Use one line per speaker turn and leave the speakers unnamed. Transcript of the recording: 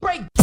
Break